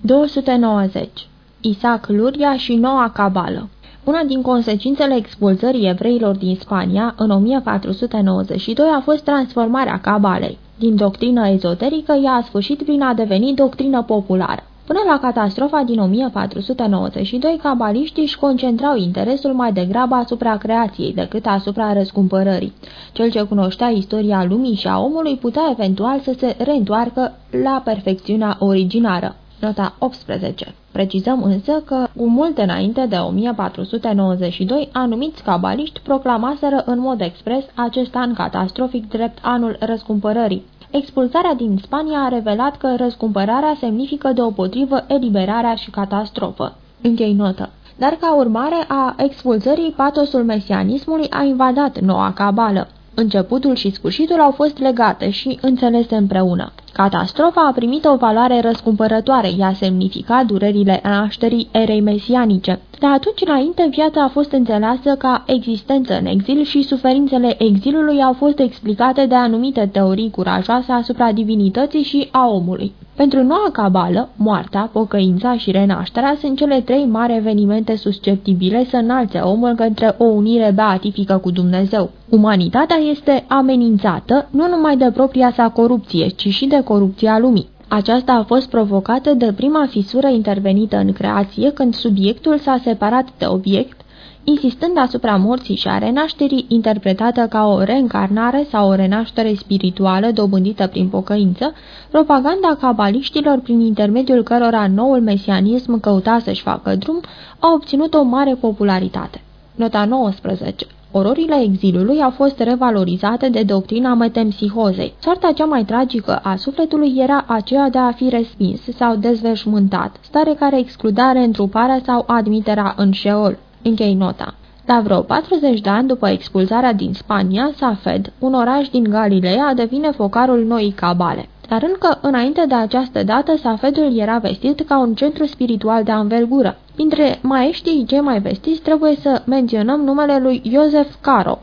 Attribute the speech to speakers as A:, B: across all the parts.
A: 290. Isaac Luria și Noua Cabală una din consecințele expulzării evreilor din Spania în 1492 a fost transformarea cabalei. Din doctrină ezoterică, ea a sfârșit prin a deveni doctrină populară. Până la catastrofa din 1492, cabaliștii își concentrau interesul mai degrabă asupra creației decât asupra răscumpărării. Cel ce cunoștea istoria lumii și a omului putea eventual să se reîntoarcă la perfecțiunea originară. Nota 18. Precizăm însă că, cu mult înainte de 1492, anumiți cabaliști proclamaseră în mod expres acest an catastrofic drept anul răscumpărării. Expulzarea din Spania a revelat că răscumpărarea semnifică deopotrivă eliberarea și catastrofă. Închei notă. Dar ca urmare a expulzării, patosul mesianismului a invadat noua cabală. Începutul și sfârșitul au fost legate și înțelese împreună. Catastrofa a primit o valoare răscumpărătoare, ea semnifica durerile nașterii erei mesianice. De atunci înainte, viața a fost înțeleasă ca existență în exil și suferințele exilului au fost explicate de anumite teorii curajoase asupra divinității și a omului. Pentru noua cabală, moartea, pocăința și renașterea sunt cele trei mari evenimente susceptibile să înalțe omul către o unire beatifică cu Dumnezeu. Umanitatea este amenințată nu numai de propria sa corupție, ci și de corupția lumii. Aceasta a fost provocată de prima fisură intervenită în creație când subiectul s-a separat de obiect, insistând asupra morții și a renașterii interpretată ca o reîncarnare sau o renaștere spirituală dobândită prin pocăință, propaganda cabaliștilor prin intermediul cărora noul mesianism căuta să-și facă drum, a obținut o mare popularitate. Nota 19 Ororile exilului au fost revalorizate de doctrina metempsihozei. Soarta cea mai tragică a sufletului era aceea de a fi respins sau dezveșmântat, stare care excludea reîntruparea sau admiterea în șeol. Închei nota. La vreo 40 de ani după expulzarea din Spania, Safed, un oraș din Galileea, devine focarul noii cabale. Dar încă înainte de această dată, Safedul era vestit ca un centru spiritual de anvergură. Dintre maieștii cei mai vestiți trebuie să menționăm numele lui Iosef Caro, 1488-1575,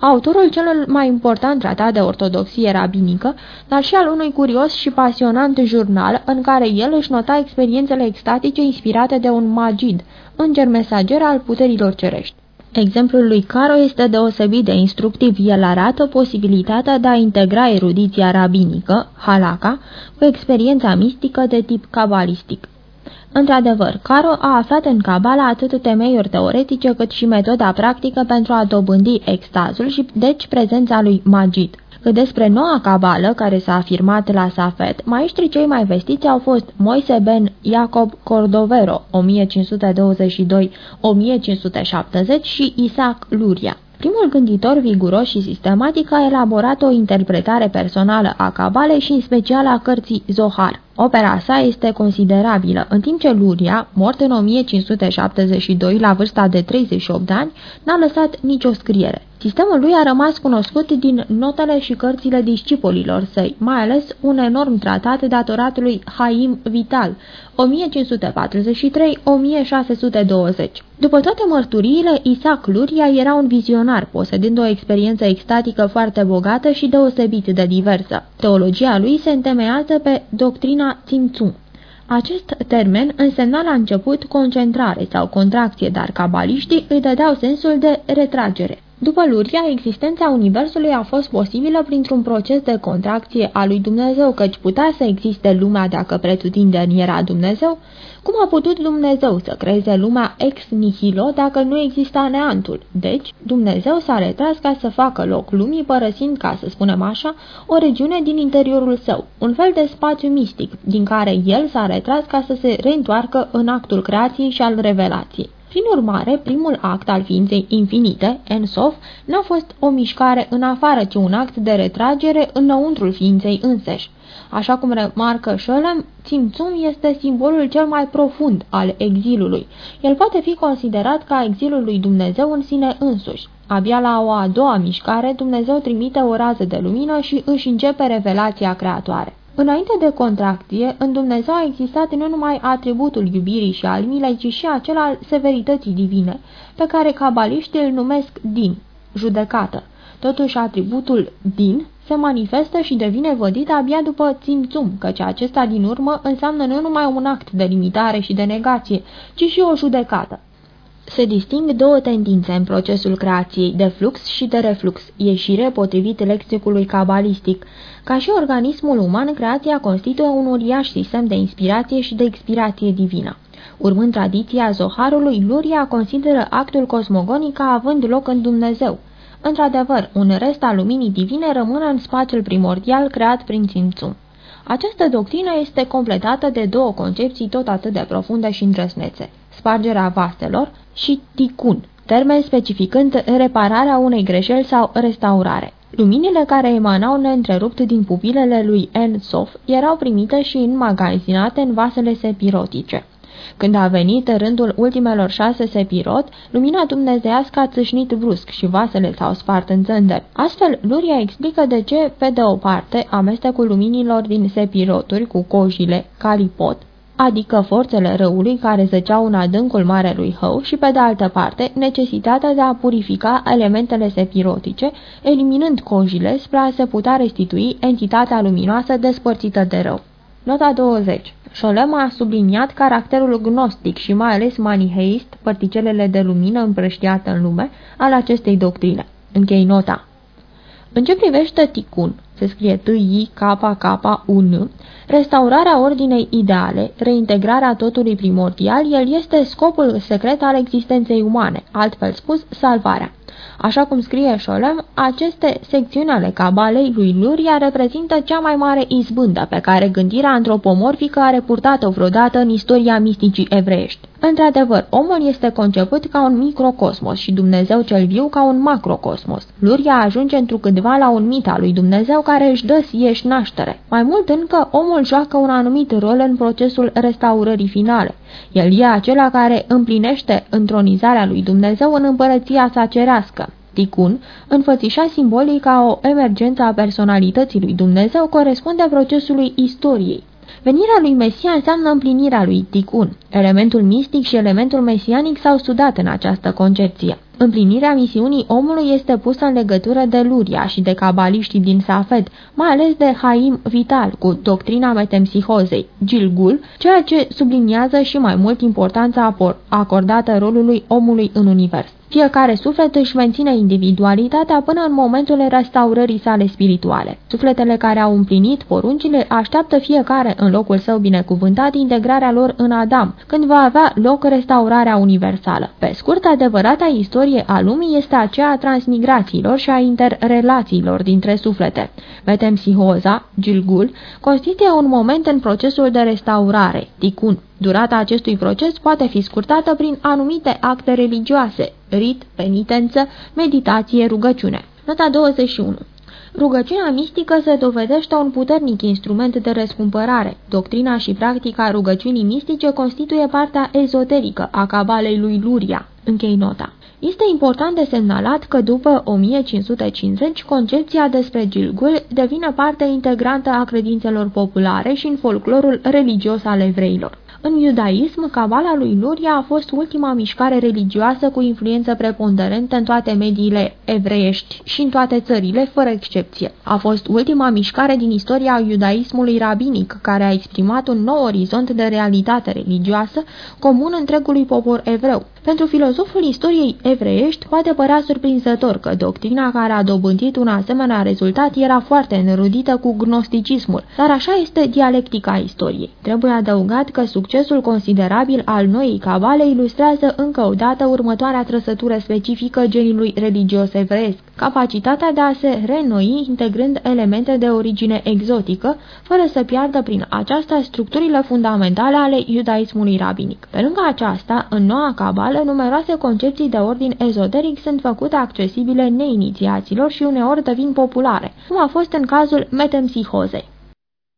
A: autorul cel mai important tratat de ortodoxie rabinică, dar și al unui curios și pasionant jurnal în care el își nota experiențele extatice inspirate de un magid, înger mesager al puterilor cerești. Exemplul lui Caro este deosebit de instructiv. El arată posibilitatea de a integra erudiția rabinică, halaka, cu experiența mistică de tip cabalistic. Într-adevăr, Caro a aflat în Cabala atât temeiuri teoretice cât și metoda practică pentru a dobândi extazul și deci prezența lui Magid. Cât despre noua cabală care s-a afirmat la Safet, maestrii cei mai vestiți au fost Moise ben Jacob Cordovero, 1522-1570 și Isaac Luria. Primul gânditor viguros și sistematic a elaborat o interpretare personală a cabalei și în special a cărții Zohar. Opera sa este considerabilă, în timp ce Luria, mort în 1572 la vârsta de 38 de ani, n-a lăsat nicio scriere. Sistemul lui a rămas cunoscut din notele și cărțile discipolilor săi, mai ales un enorm tratat datorat lui Haim Vital, 1543-1620. După toate mărturiile, Isaac Luria era un vizionar, posedând o experiență extatică foarte bogată și deosebit de diversă. Teologia lui se întemeiază pe doctrina Tzimtzum. Acest termen însemna la început concentrare sau contracție, dar cabaliștii îi dădeau sensul de retragere. După Luria, existența Universului a fost posibilă printr-un proces de contracție a lui Dumnezeu, căci putea să existe lumea dacă pretutindeni era Dumnezeu. Cum a putut Dumnezeu să creeze lumea ex nihilo dacă nu exista neantul? Deci, Dumnezeu s-a retras ca să facă loc lumii, părăsind, ca să spunem așa, o regiune din interiorul său, un fel de spațiu mistic, din care el s-a retras ca să se reîntoarcă în actul creației și al revelației. Prin urmare, primul act al ființei infinite, Ensof, n-a fost o mișcare în afară, ci un act de retragere înăuntrul ființei înseși. Așa cum remarcă Scholem, Țimțum este simbolul cel mai profund al exilului. El poate fi considerat ca exilul lui Dumnezeu în sine însuși. Abia la o a doua mișcare, Dumnezeu trimite o rază de lumină și își începe revelația creatoare. Înainte de contracție, în Dumnezeu a existat nu numai atributul iubirii și al milei, ci și acel al severității divine, pe care cabaliștii îl numesc din, judecată. Totuși, atributul din se manifestă și devine vădit abia după țimțum, căci acesta din urmă înseamnă nu numai un act de limitare și de negație, ci și o judecată. Se disting două tendințe în procesul creației, de flux și de reflux, ieșire potrivit lexicului cabalistic. Ca și organismul uman, creația constituie un uriaș sistem de inspirație și de expirație divină. Urmând tradiția Zoharului, Luria consideră actul cosmogonic ca având loc în Dumnezeu. Într-adevăr, un rest al luminii divine rămâne în spațiul primordial creat prin Țimțum. Această doctrină este completată de două concepții tot atât de profunde și îndrăsnețe, spargerea vastelor și ticun, termen specificând repararea unei greșeli sau restaurare. Luminile care emanau neîntrerupt din pupilele lui N. Sof erau primite și înmagazinate în vasele sepirotice. Când a venit rândul ultimelor șase sepirot, lumina dumnezeiască a țâșnit brusc și vasele s-au spart în țândări. Astfel, Luria explică de ce, pe de o parte, amestecul luminilor din sepiroturi cu cojile, calipot, adică forțele răului care zăceau în adâncul Marelui Hău și, pe de altă parte, necesitatea de a purifica elementele sepirotice, eliminând cojile spre a se putea restitui entitatea luminoasă despărțită de rău. Nota 20 Scholem a subliniat caracterul gnostic și mai ales maniheist, particelele de lumină împrăștiată în lume, al acestei doctrine. Închei nota. În ce privește ticun, se scrie t i k k u n restaurarea ordinei ideale, reintegrarea totului primordial, el este scopul secret al existenței umane, altfel spus, salvarea. Așa cum scrie Scholem, aceste secțiuni ale cabalei lui Luria reprezintă cea mai mare izbândă pe care gândirea antropomorfică a repurtat-o vreodată în istoria misticii evreiești. Într-adevăr, omul este conceput ca un microcosmos și Dumnezeu cel viu ca un macrocosmos. Luria ajunge întrucândva la un mit al lui Dumnezeu care își dă sieși naștere. Mai mult încă, omul joacă un anumit rol în procesul restaurării finale. El e acela care împlinește întronizarea lui Dumnezeu în împărăția sa cerească. Ticun, înfățișat simbolic ca o emergență a personalității lui Dumnezeu, corespunde procesului istoriei. Venirea lui Mesia înseamnă împlinirea lui Ticun. Elementul mistic și elementul mesianic s-au studat în această concepție. Împlinirea misiunii omului este pusă în legătură de Luria și de cabaliștii din Safed, mai ales de Haim Vital cu doctrina metempsihozei, Gilgul, ceea ce subliniază și mai mult importanța acordată rolului omului în univers. Fiecare suflet își menține individualitatea până în momentul restaurării sale spirituale. Sufletele care au împlinit poruncile așteaptă fiecare în locul său binecuvântat integrarea lor în Adam, când va avea loc restaurarea universală. Pe scurt, adevărata istorie a lumii este aceea a transmigrațiilor și a interrelațiilor dintre suflete. Metempsihoza, Gilgul, constituie un moment în procesul de restaurare, ticun, Durata acestui proces poate fi scurtată prin anumite acte religioase, rit, penitență, meditație, rugăciune. Nota 21 Rugăciunea mistică se dovedește un puternic instrument de răscumpărare. Doctrina și practica rugăciunii mistice constituie partea ezoterică a cabalei lui Luria. Închei nota. Este important de semnalat că după 1550, concepția despre Gilgul devine parte integrantă a credințelor populare și în folclorul religios al evreilor. În iudaism, cabala lui Luria a fost ultima mișcare religioasă cu influență preponderentă în toate mediile evreiești și în toate țările, fără excepție. A fost ultima mișcare din istoria iudaismului rabinic, care a exprimat un nou orizont de realitate religioasă comun întregului popor evreu. Pentru filozoful istoriei evreiești, poate părea surprinzător că doctrina care a dobândit un asemenea rezultat era foarte înrudită cu gnosticismul, dar așa este dialectica istoriei. Trebuie adăugat că succesul considerabil al noii cabale ilustrează încă o dată următoarea trăsătură specifică genului religios evreiesc, capacitatea de a se renoi integrând elemente de origine exotică, fără să piardă prin aceasta structurile fundamentale ale iudaismului rabinic. Pe lângă aceasta, în noua cabală, numeroase concepții de ordin ezoteric sunt făcute accesibile neinițiaților și uneori devin populare, cum a fost în cazul metempsihozei.